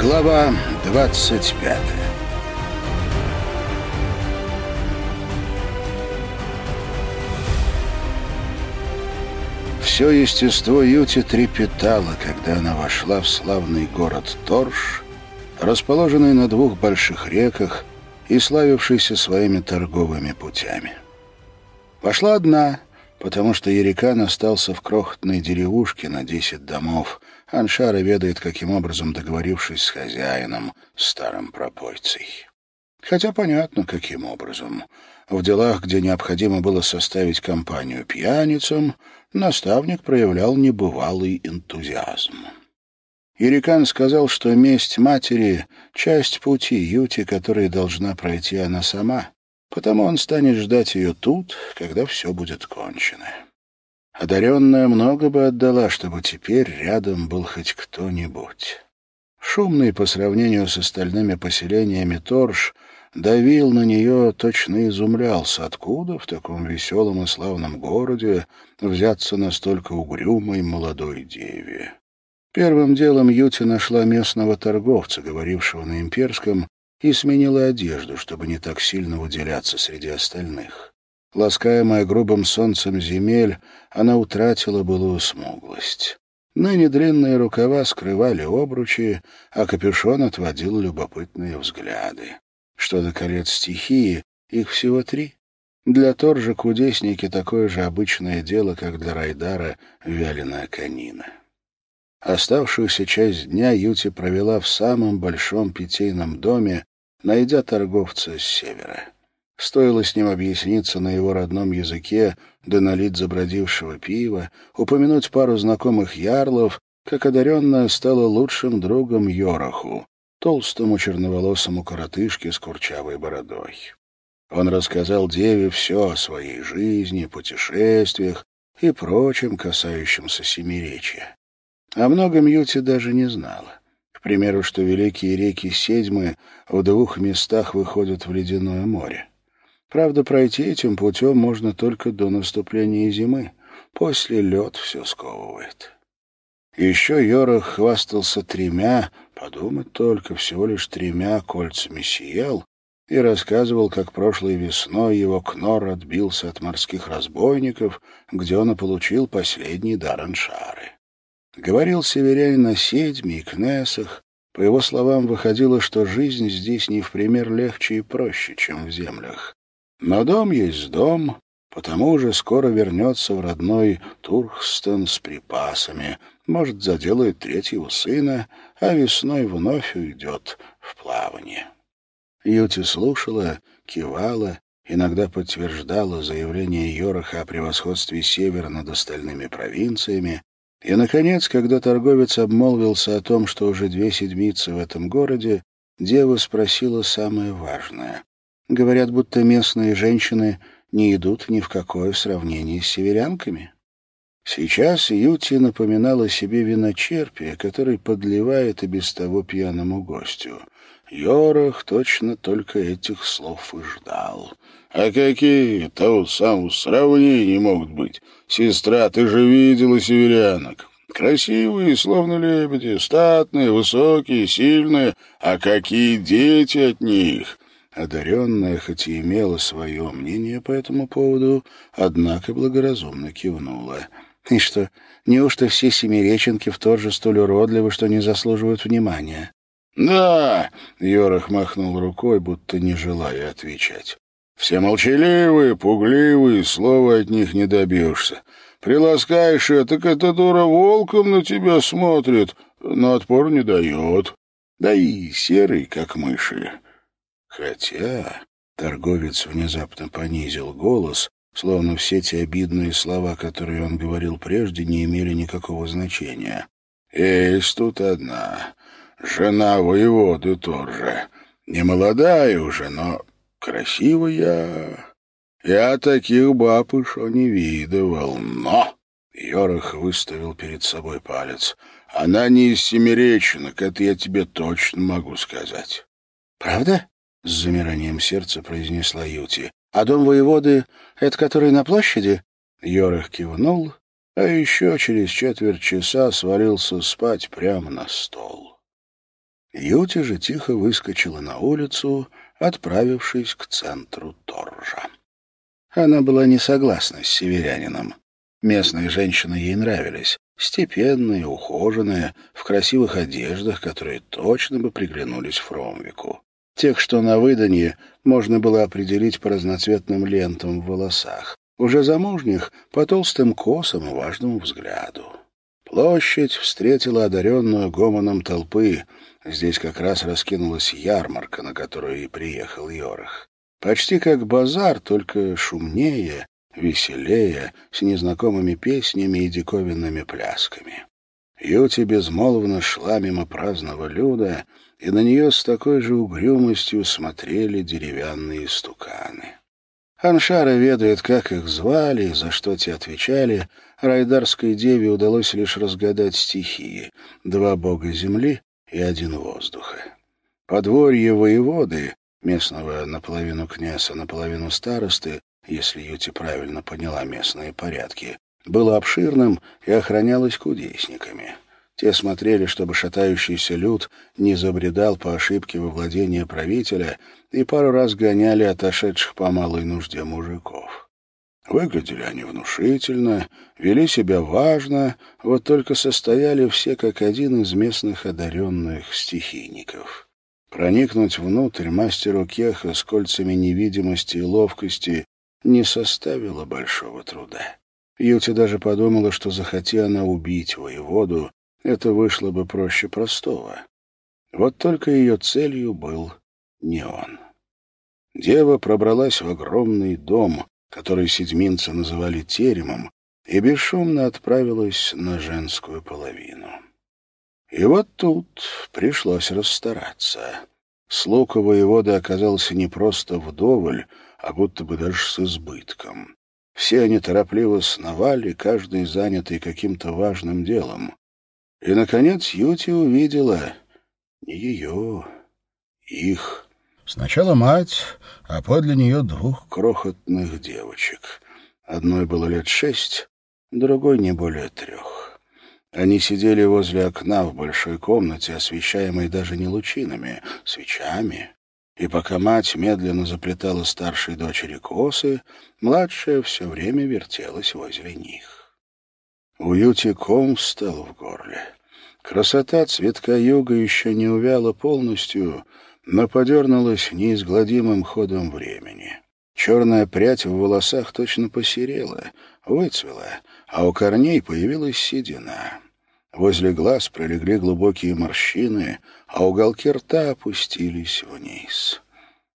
Глава 25 Все естество Юти трепетало, когда она вошла в славный город Торж, расположенный на двух больших реках и славившийся своими торговыми путями. Пошла одна, потому что Ерикан остался в крохотной деревушке на десять домов. Аншара ведает, каким образом договорившись с хозяином, старым пропойцей. Хотя понятно, каким образом. В делах, где необходимо было составить компанию пьяницам, наставник проявлял небывалый энтузиазм. Ерикан сказал, что месть матери — часть пути Юти, который должна пройти она сама, потому он станет ждать ее тут, когда все будет кончено. Одаренная много бы отдала, чтобы теперь рядом был хоть кто-нибудь. Шумный по сравнению с остальными поселениями Торж давил на нее, точно изумлялся, откуда в таком веселом и славном городе взяться настолько угрюмой молодой деве. Первым делом Юти нашла местного торговца, говорившего на имперском, и сменила одежду, чтобы не так сильно выделяться среди остальных. Ласкаемая грубым солнцем земель, она утратила былую смуглость. Ныне длинные рукава скрывали обручи, а капюшон отводил любопытные взгляды. Что до колец стихии, их всего три. Для торжа кудесники такое же обычное дело, как для Райдара вяленая конина. Оставшуюся часть дня Юти провела в самом большом питейном доме, найдя торговца с севера. Стоило с ним объясниться на его родном языке, да налить забродившего пива, упомянуть пару знакомых ярлов, как одаренная стала лучшим другом Йораху, толстому черноволосому коротышке с курчавой бородой. Он рассказал деве все о своей жизни, путешествиях и прочем, касающемся семиречия. О многом Юти даже не знала. К примеру, что великие реки Седьмы в двух местах выходят в ледяное море. Правда, пройти этим путем можно только до наступления зимы. После лед все сковывает. Еще Йорах хвастался тремя, подумать только, всего лишь тремя кольцами сиял, и рассказывал, как прошлой весной его Кнор отбился от морских разбойников, где он и получил последний дар Аншары. Говорил северянин о седьме и кнесах. По его словам, выходило, что жизнь здесь не в пример легче и проще, чем в землях. Но дом есть дом, потому же скоро вернется в родной Турхстон с припасами, может, заделает третьего сына, а весной вновь уйдет в плавание. Юти слушала, кивала, иногда подтверждала заявление Йораха о превосходстве севера над остальными провинциями, и, наконец, когда торговец обмолвился о том, что уже две седмицы в этом городе, дева спросила самое важное. Говорят, будто местные женщины не идут ни в какое сравнение с северянками. Сейчас Юти напоминала себе виночерпия, который подливает и без того пьяному гостю. Йорах точно только этих слов и ждал. «А какие того самого сравнения могут быть? Сестра, ты же видела северянок. Красивые, словно лебеди, статные, высокие, сильные. А какие дети от них!» Одаренная, хоть и имела свое мнение по этому поводу, однако благоразумно кивнула. «И что, неужто все семиреченки в тот же столь уродливы, что не заслуживают внимания?» «Да!» — Йорах махнул рукой, будто не желая отвечать. Все молчаливые, пугливые, слова от них не добьешься. Приласкаешь ее, так эта дура волком на тебя смотрит, но отпор не дает. Да и серый, как мыши. Хотя торговец внезапно понизил голос, словно все те обидные слова, которые он говорил прежде, не имели никакого значения. «Есть тут одна, жена воеводы тоже. Не молодая уже, но красивая. Я таких баб еще не видывал, но...» Йорах выставил перед собой палец. «Она не из семиреченок, это я тебе точно могу сказать». «Правда?» — с замиранием сердца произнесла Юти. «А дом воеводы — это который на площади?» Йорах кивнул, а еще через четверть часа свалился спать прямо на стол. Юти же тихо выскочила на улицу, отправившись к центру Торжа. Она была не согласна с северянином. Местные женщины ей нравились, степенные, ухоженные, в красивых одеждах, которые точно бы приглянулись Фромвику. Тех, что на выданье, можно было определить по разноцветным лентам в волосах, уже замужних — по толстым косам и важному взгляду. Площадь встретила одаренную гомоном толпы. Здесь как раз раскинулась ярмарка, на которую и приехал Йорах. Почти как базар, только шумнее, веселее, с незнакомыми песнями и диковинными плясками. Юти безмолвно шла мимо праздного люда, и на нее с такой же угрюмостью смотрели деревянные стуканы. Аншара ведает, как их звали и за что те отвечали. Райдарской деве удалось лишь разгадать стихии — два бога земли и один воздуха. Подворье воеводы, местного наполовину князя, наполовину старосты, если Юти правильно поняла местные порядки, было обширным и охранялось кудесниками. Те смотрели, чтобы шатающийся люд не забредал по ошибке во владение правителя и пару раз гоняли отошедших по малой нужде мужиков. Выглядели они внушительно, вели себя важно, вот только состояли все как один из местных одаренных стихийников. Проникнуть внутрь мастеру Кеха с кольцами невидимости и ловкости не составило большого труда. Юти даже подумала, что захоти она убить воеводу, это вышло бы проще простого. Вот только ее целью был не он. Дева пробралась в огромный дом, который седьминцы называли теремом, и бесшумно отправилась на женскую половину. И вот тут пришлось расстараться. Слуг у воевода оказался не просто вдоволь, а будто бы даже с избытком. Все они торопливо сновали, каждый занятый каким-то важным делом. И, наконец, Юти увидела не ее, их. Сначала мать, а подле нее двух крохотных девочек. Одной было лет шесть, другой не более трех. Они сидели возле окна в большой комнате, освещаемой даже не лучинами, свечами. И пока мать медленно заплетала старшей дочери косы, младшая все время вертелась возле них. У Юти встал в горле. Красота цветка юга еще не увяла полностью, но подернулась неизгладимым ходом времени. Черная прядь в волосах точно посерела, выцвела, а у корней появилась седина. Возле глаз пролегли глубокие морщины, а уголки рта опустились вниз.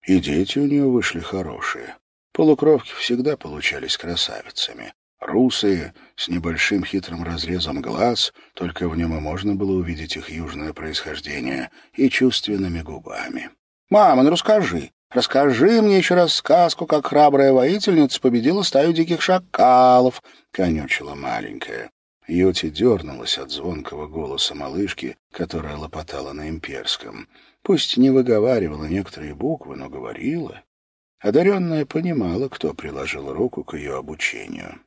И дети у нее вышли хорошие. Полукровки всегда получались красавицами. Русые, с небольшим хитрым разрезом глаз, только в нем и можно было увидеть их южное происхождение, и чувственными губами. «Мама, ну расскажи, расскажи мне еще раз сказку, как храбрая воительница победила стаю диких шакалов», — конючила маленькая. Йоти дернулась от звонкого голоса малышки, которая лопотала на имперском. Пусть не выговаривала некоторые буквы, но говорила. Одаренная понимала, кто приложил руку к ее обучению.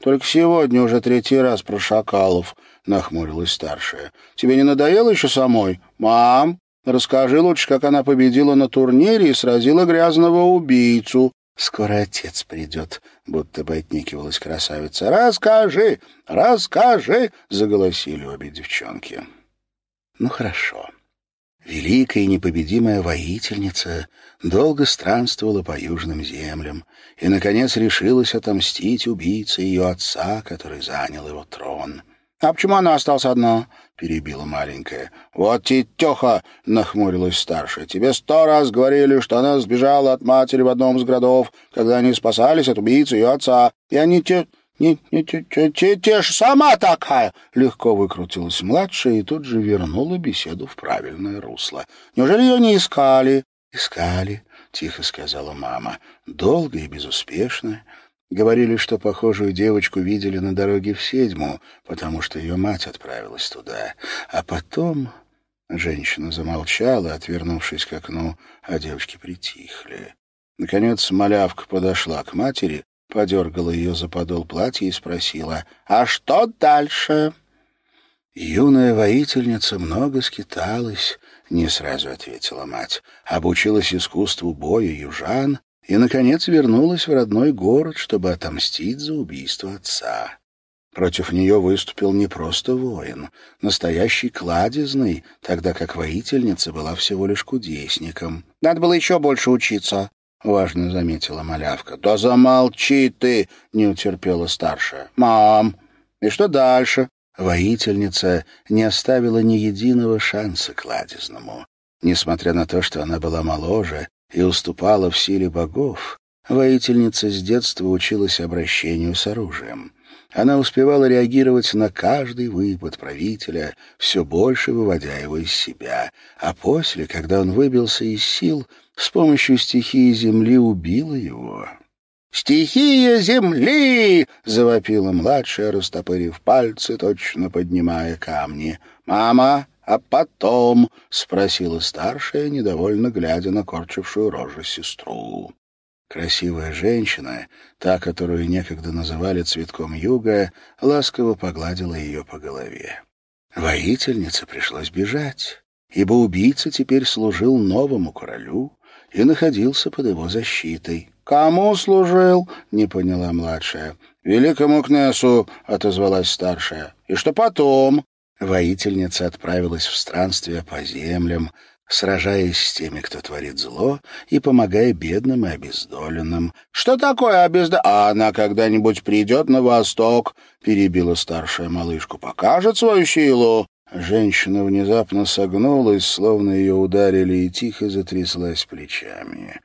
«Только сегодня уже третий раз про шакалов», — нахмурилась старшая. «Тебе не надоело еще самой? Мам, расскажи лучше, как она победила на турнире и сразила грязного убийцу». «Скоро отец придет», — будто бы отникивалась красавица. «Расскажи, расскажи», — заголосили обе девчонки. «Ну, хорошо». Великая и непобедимая воительница долго странствовала по южным землям и, наконец, решилась отомстить убийце ее отца, который занял его трон. — А почему она осталась одна? — перебила маленькая. — Вот тетеха! — нахмурилась старшая. — Тебе сто раз говорили, что она сбежала от матери в одном из городов, когда они спасались от убийцы ее отца. И они те... «Не, не, те, те, те, те ж сама такая!» Легко выкрутилась младшая и тут же вернула беседу в правильное русло. «Неужели ее не искали?» «Искали», — тихо сказала мама. «Долго и безуспешно. Говорили, что похожую девочку видели на дороге в Седьму, потому что ее мать отправилась туда. А потом...» Женщина замолчала, отвернувшись к окну, а девочки притихли. Наконец малявка подошла к матери подергала ее за подол платья и спросила, «А что дальше?» Юная воительница много скиталась, — не сразу ответила мать. «Обучилась искусству боя южан и, наконец, вернулась в родной город, чтобы отомстить за убийство отца. Против нее выступил не просто воин, настоящий кладезный, тогда как воительница была всего лишь кудесником. «Надо было еще больше учиться», — важно заметила малявка. «Да замолчи ты!» — не утерпела старшая. «Мам, и что дальше?» Воительница не оставила ни единого шанса кладезному. Несмотря на то, что она была моложе и уступала в силе богов, воительница с детства училась обращению с оружием. Она успевала реагировать на каждый выпад правителя, все больше выводя его из себя, а после, когда он выбился из сил, с помощью стихии земли убила его. «Стихия земли!» — завопила младшая, растопырив пальцы, точно поднимая камни. «Мама, а потом?» — спросила старшая, недовольно глядя на корчившую рожу сестру. Красивая женщина, та, которую некогда называли цветком юга, ласково погладила ее по голове. Воительнице пришлось бежать, ибо убийца теперь служил новому королю и находился под его защитой. «Кому служил?» — не поняла младшая. «Великому князю», — отозвалась старшая. «И что потом?» Воительница отправилась в странствие по землям, сражаясь с теми, кто творит зло, и помогая бедным и обездоленным. — Что такое обездо... — А она когда-нибудь придет на восток, — перебила старшая малышку, — покажет свою силу. Женщина внезапно согнулась, словно ее ударили, и тихо затряслась плечами.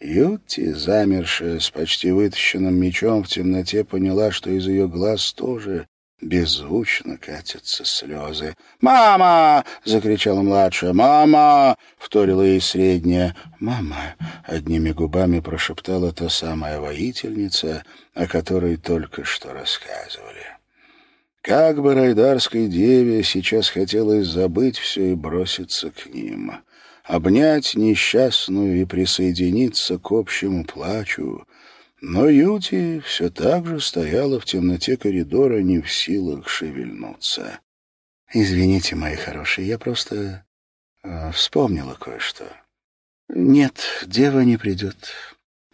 Юти, замершая с почти вытащенным мечом в темноте, поняла, что из ее глаз тоже Беззвучно катятся слезы. «Мама!» — закричала младшая. «Мама!» — вторила ей средняя. «Мама!» — одними губами прошептала та самая воительница, о которой только что рассказывали. Как бы райдарской деве сейчас хотелось забыть все и броситься к ним, обнять несчастную и присоединиться к общему плачу, но Юти все так же стояла в темноте коридора, не в силах шевельнуться. «Извините, мои хорошие, я просто э, вспомнила кое-что. Нет, дева не придет,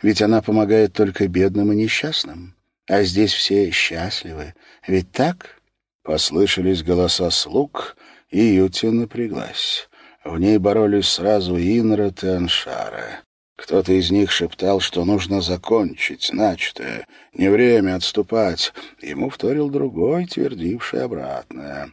ведь она помогает только бедным и несчастным, а здесь все счастливы, ведь так?» Послышались голоса слуг, и Юти напряглась. В ней боролись сразу Инрат и Аншара. Кто-то из них шептал, что нужно закончить начатое, не время отступать. Ему вторил другой, твердивший обратное.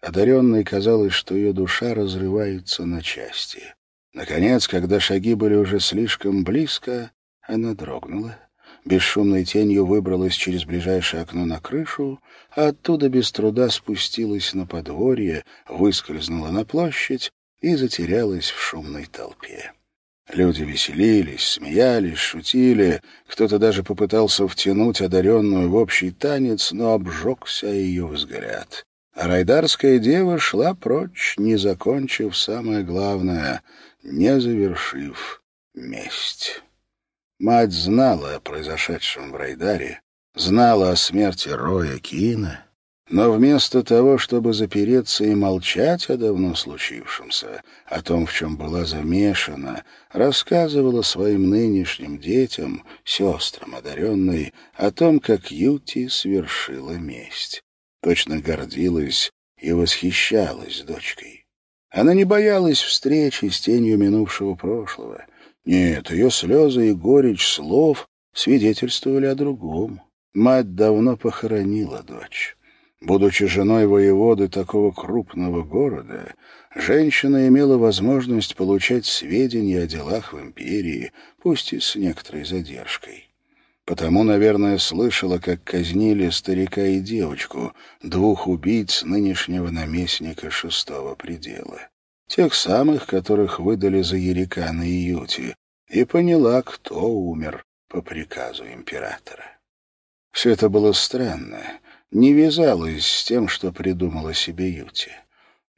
Одаренной казалось, что ее душа разрывается на части. Наконец, когда шаги были уже слишком близко, она дрогнула. Бесшумной тенью выбралась через ближайшее окно на крышу, а оттуда без труда спустилась на подворье, выскользнула на площадь и затерялась в шумной толпе. Люди веселились, смеялись, шутили. Кто-то даже попытался втянуть одаренную в общий танец, но обжегся ее взгляд. Райдарская дева шла прочь, не закончив самое главное, не завершив месть. Мать знала о произошедшем в Райдаре, знала о смерти Роя Кина но вместо того, чтобы запереться и молчать о давно случившемся, о том, в чем была замешана, рассказывала своим нынешним детям, сестрам одаренной, о том, как Юти свершила месть. Точно гордилась и восхищалась дочкой. Она не боялась встречи с тенью минувшего прошлого. Нет, ее слезы и горечь слов свидетельствовали о другом. Мать давно похоронила дочь. Будучи женой воеводы такого крупного города, женщина имела возможность получать сведения о делах в империи, пусть и с некоторой задержкой. Потому, наверное, слышала, как казнили старика и девочку, двух убийц нынешнего наместника шестого предела. Тех самых, которых выдали за Ерикана и Юти, и поняла, кто умер по приказу императора. Все это было странно не вязалось с тем, что придумала себе Юти.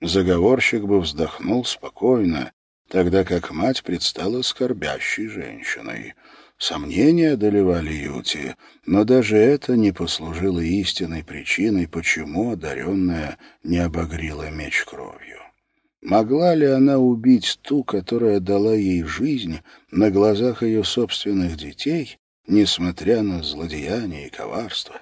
Заговорщик бы вздохнул спокойно, тогда как мать предстала скорбящей женщиной. Сомнения одолевали Юти, но даже это не послужило истинной причиной, почему одаренная не обогрила меч кровью. Могла ли она убить ту, которая дала ей жизнь на глазах ее собственных детей, несмотря на злодеяние и коварство?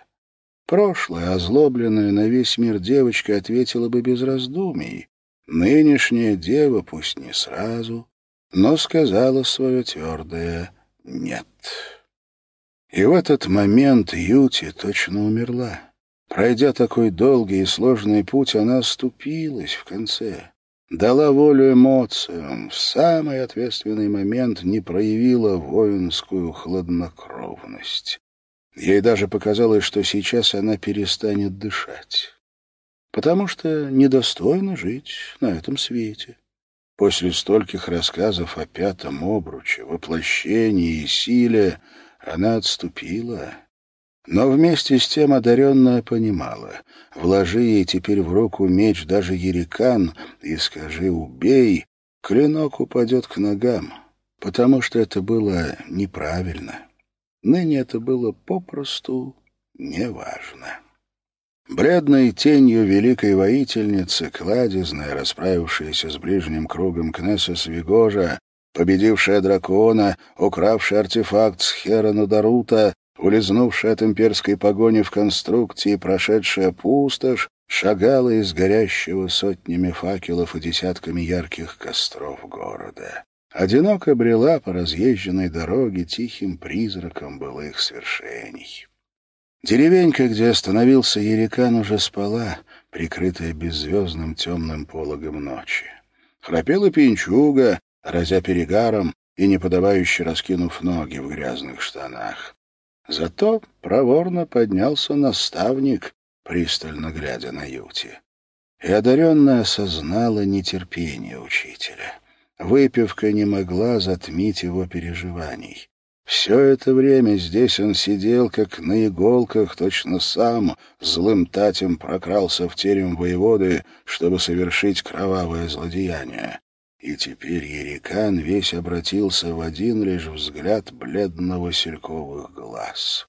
Прошлое, озлобленная на весь мир девочка, ответила бы без раздумий. Нынешняя дева, пусть не сразу, но сказала свое твердое «нет». И в этот момент Юти точно умерла. Пройдя такой долгий и сложный путь, она оступилась в конце, дала волю эмоциям, в самый ответственный момент не проявила воинскую хладнокровность. Ей даже показалось, что сейчас она перестанет дышать, потому что недостойно жить на этом свете. После стольких рассказов о пятом обруче, воплощении и силе она отступила. Но вместе с тем одаренная понимала, вложи ей теперь в руку меч даже Ерикан и скажи «убей», клинок упадет к ногам, потому что это было неправильно. Ныне это было попросту неважно. Бледной тенью великой воительницы, кладезная, расправившаяся с ближним кругом Кнесса Свигожа, победившая дракона, укравшая артефакт с Херона Дарута, улизнувшая от имперской погони в конструкции, прошедшая пустошь, шагала из горящего сотнями факелов и десятками ярких костров города одиноко брела по разъезженной дороге тихим призраком былых свершений. Деревенька, где остановился Ерикан, уже спала, прикрытая беззвездным темным пологом ночи. Храпела пинчуга, разя перегаром и не подавающе раскинув ноги в грязных штанах. Зато проворно поднялся наставник, пристально глядя на Юти. И одаренная осознала нетерпение учителя. Выпивка не могла затмить его переживаний. Все это время здесь он сидел, как на иголках, точно сам, злым татем прокрался в терем воеводы, чтобы совершить кровавое злодеяние. И теперь Ерикан весь обратился в один лишь взгляд бледно-васильковых глаз.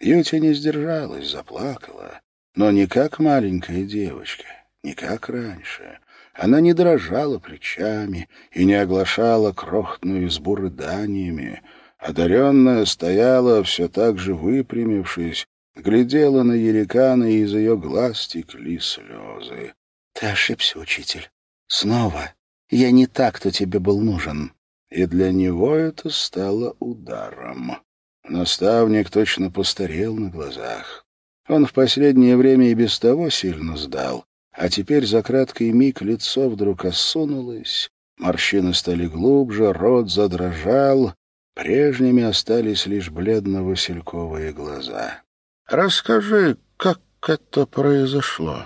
Ютя не сдержалась, заплакала, но не как маленькая девочка, не как раньше, она не дрожала плечами и не оглашала крохотную избу рыданиями. Одаренная стояла, все так же выпрямившись, глядела на Ерикана, и из ее глаз текли слезы. — Ты ошибся, учитель. Снова. Я не так, кто тебе был нужен. И для него это стало ударом. Наставник точно постарел на глазах. Он в последнее время и без того сильно сдал, а теперь за краткий миг лицо вдруг осунулось, морщины стали глубже, рот задрожал, прежними остались лишь бледно-васильковые глаза. «Расскажи, как это произошло?»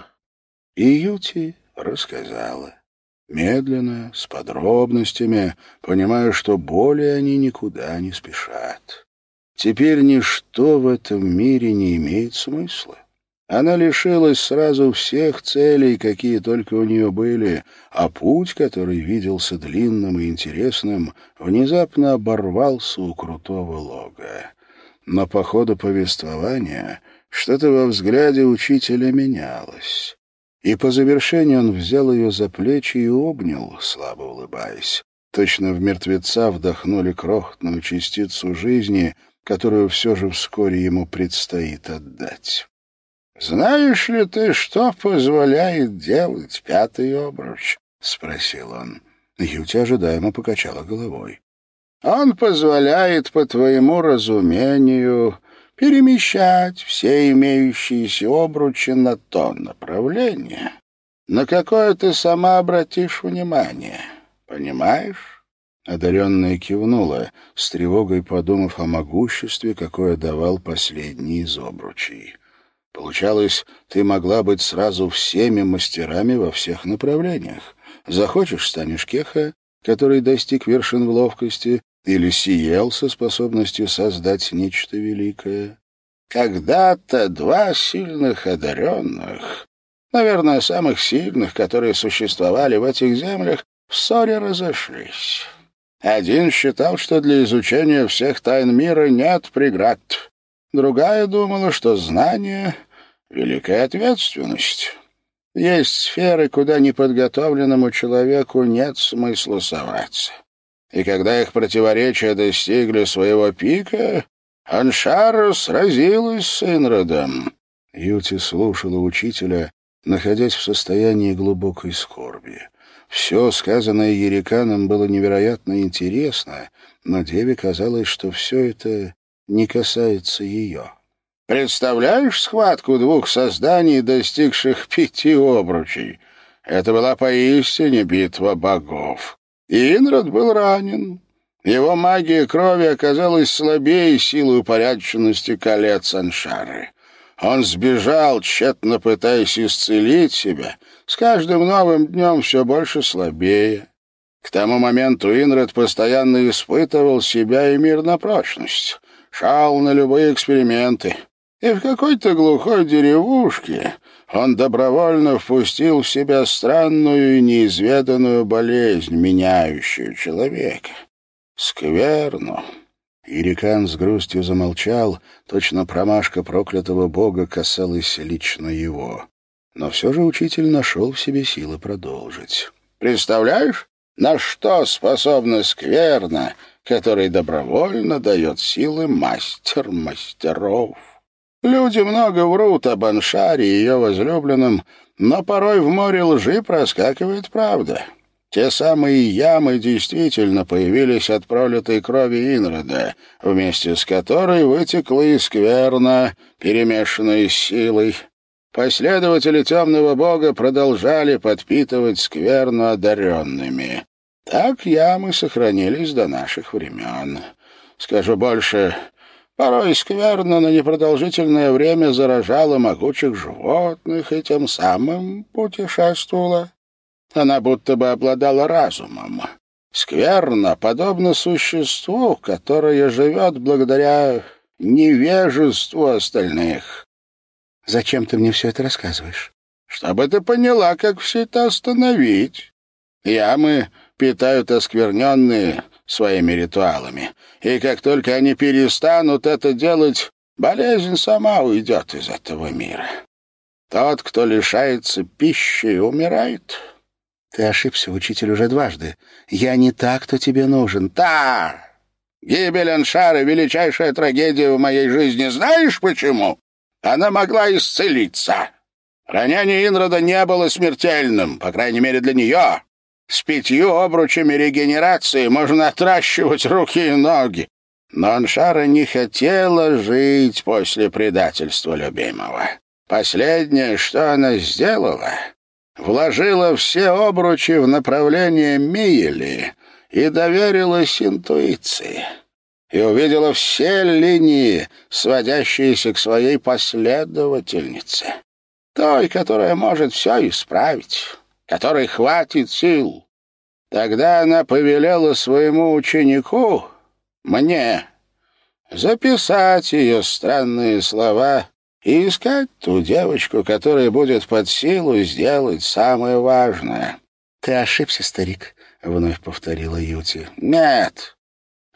И Юти рассказала. Медленно, с подробностями, понимая, что более они никуда не спешат. Теперь ничто в этом мире не имеет смысла. Она лишилась сразу всех целей, какие только у нее были, а путь, который виделся длинным и интересным, внезапно оборвался у крутого лога. Но по ходу повествования что-то во взгляде учителя менялось. И по завершении он взял ее за плечи и обнял, слабо улыбаясь. Точно в мертвеца вдохнули крохотную частицу жизни, которую все же вскоре ему предстоит отдать. «Знаешь ли ты, что позволяет делать пятый обруч?» — спросил он. Ютя ожидаемо покачала головой. «Он позволяет, по твоему разумению, перемещать все имеющиеся обручи на то направление, на какое ты сама обратишь внимание. Понимаешь?» Одаренная кивнула, с тревогой подумав о могуществе, какое давал последний из обручей. Получалось, ты могла быть сразу всеми мастерами во всех направлениях. Захочешь, станешь кеха, который достиг вершин в ловкости, или сиел со способностью создать нечто великое. Когда-то два сильных одаренных, наверное, самых сильных, которые существовали в этих землях, в ссоре разошлись. Один считал, что для изучения всех тайн мира нет преград. Другая думала, что знание — великая ответственность. Есть сферы, куда неподготовленному человеку нет смысла соваться. И когда их противоречия достигли своего пика, Аншара сразилась с Инродом. Юти слушала учителя, находясь в состоянии глубокой скорби. Все, сказанное Ериканом, было невероятно интересно, но Деве казалось, что все это не касается ее. «Представляешь схватку двух созданий, достигших пяти обручей? Это была поистине битва богов. Инрод был ранен. Его магия крови оказалась слабее силы упорядоченности колец Аншары. Он сбежал, тщетно пытаясь исцелить себя, с каждым новым днем все больше слабее. К тому моменту Инред постоянно испытывал себя и мир на прочность, шал на любые эксперименты. И в какой-то глухой деревушке он добровольно впустил в себя странную и неизведанную болезнь, меняющую человека. Скверну. Ирикан с грустью замолчал, точно промашка проклятого бога касалась лично его. Но все же учитель нашел в себе силы продолжить. «Представляешь, на что способна скверна, который добровольно дает силы мастер мастеров?» Люди много врут об Аншаре и ее возлюбленном, но порой в море лжи проскакивает правда. Те самые ямы действительно появились от пролитой крови Инрода, вместе с которой вытекла и скверна, перемешанная с силой. Последователи темного бога продолжали подпитывать скверну одаренными. Так ямы сохранились до наших времен. Скажу больше, порой скверно на непродолжительное время заражала могучих животных и тем самым путешествовала она будто бы обладала разумом. Скверно, подобно существу, которое живет благодаря невежеству остальных. Зачем ты мне все это рассказываешь? Чтобы ты поняла, как все это остановить. Ямы питают оскверненные своими ритуалами, и как только они перестанут это делать, болезнь сама уйдет из этого мира. Тот, кто лишается пищи, умирает. Ты ошибся, учитель, уже дважды. Я не так, кто тебе нужен. Да! Гибель Аншара — величайшая трагедия в моей жизни. Знаешь почему? Она могла исцелиться. Ранение Инрода не было смертельным, по крайней мере, для нее. С пятью обручами регенерации можно отращивать руки и ноги. Но Аншара не хотела жить после предательства любимого. Последнее, что она сделала, вложила все обручи в направление Миели и доверилась интуиции. И увидела все линии, сводящиеся к своей последовательнице. Той, которая может все исправить, которой хватит сил. Тогда она повелела своему ученику, мне, записать ее странные слова и искать ту девочку, которая будет под силу сделать самое важное. — Ты ошибся, старик, — вновь повторила Юти. — Нет,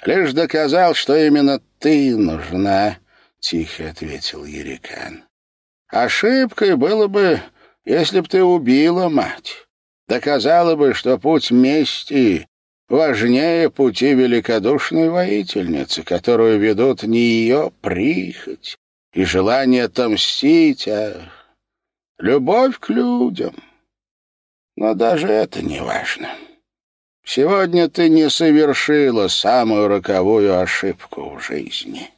лишь доказал, что именно ты нужна, — тихо ответил Ерикан. — Ошибкой было бы, если б ты убила мать. Доказала бы, что путь мести важнее пути великодушной воительницы, которую ведут не ее прихоть, и желание отомстить, а любовь к людям. Но даже это не важно. Сегодня ты не совершила самую роковую ошибку в жизни.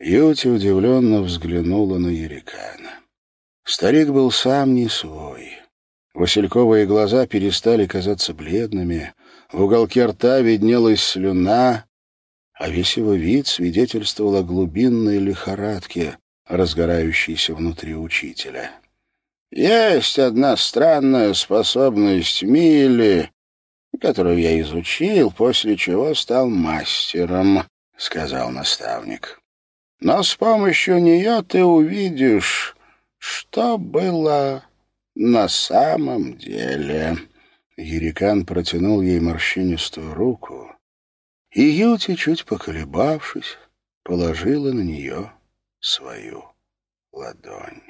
Юти удивленно взглянула на Ерикана. Старик был сам не свой. Васильковые глаза перестали казаться бледными, в уголке рта виднелась слюна, а весь его вид свидетельствовал о глубинной лихорадке, разгорающейся внутри учителя. «Есть одна странная способность Милли, которую я изучил, после чего стал мастером», — сказал наставник. «Но с помощью нее ты увидишь, что было на самом деле». Ерикан протянул ей морщинистую руку, и Юти, чуть поколебавшись, положила на нее свою ладонь.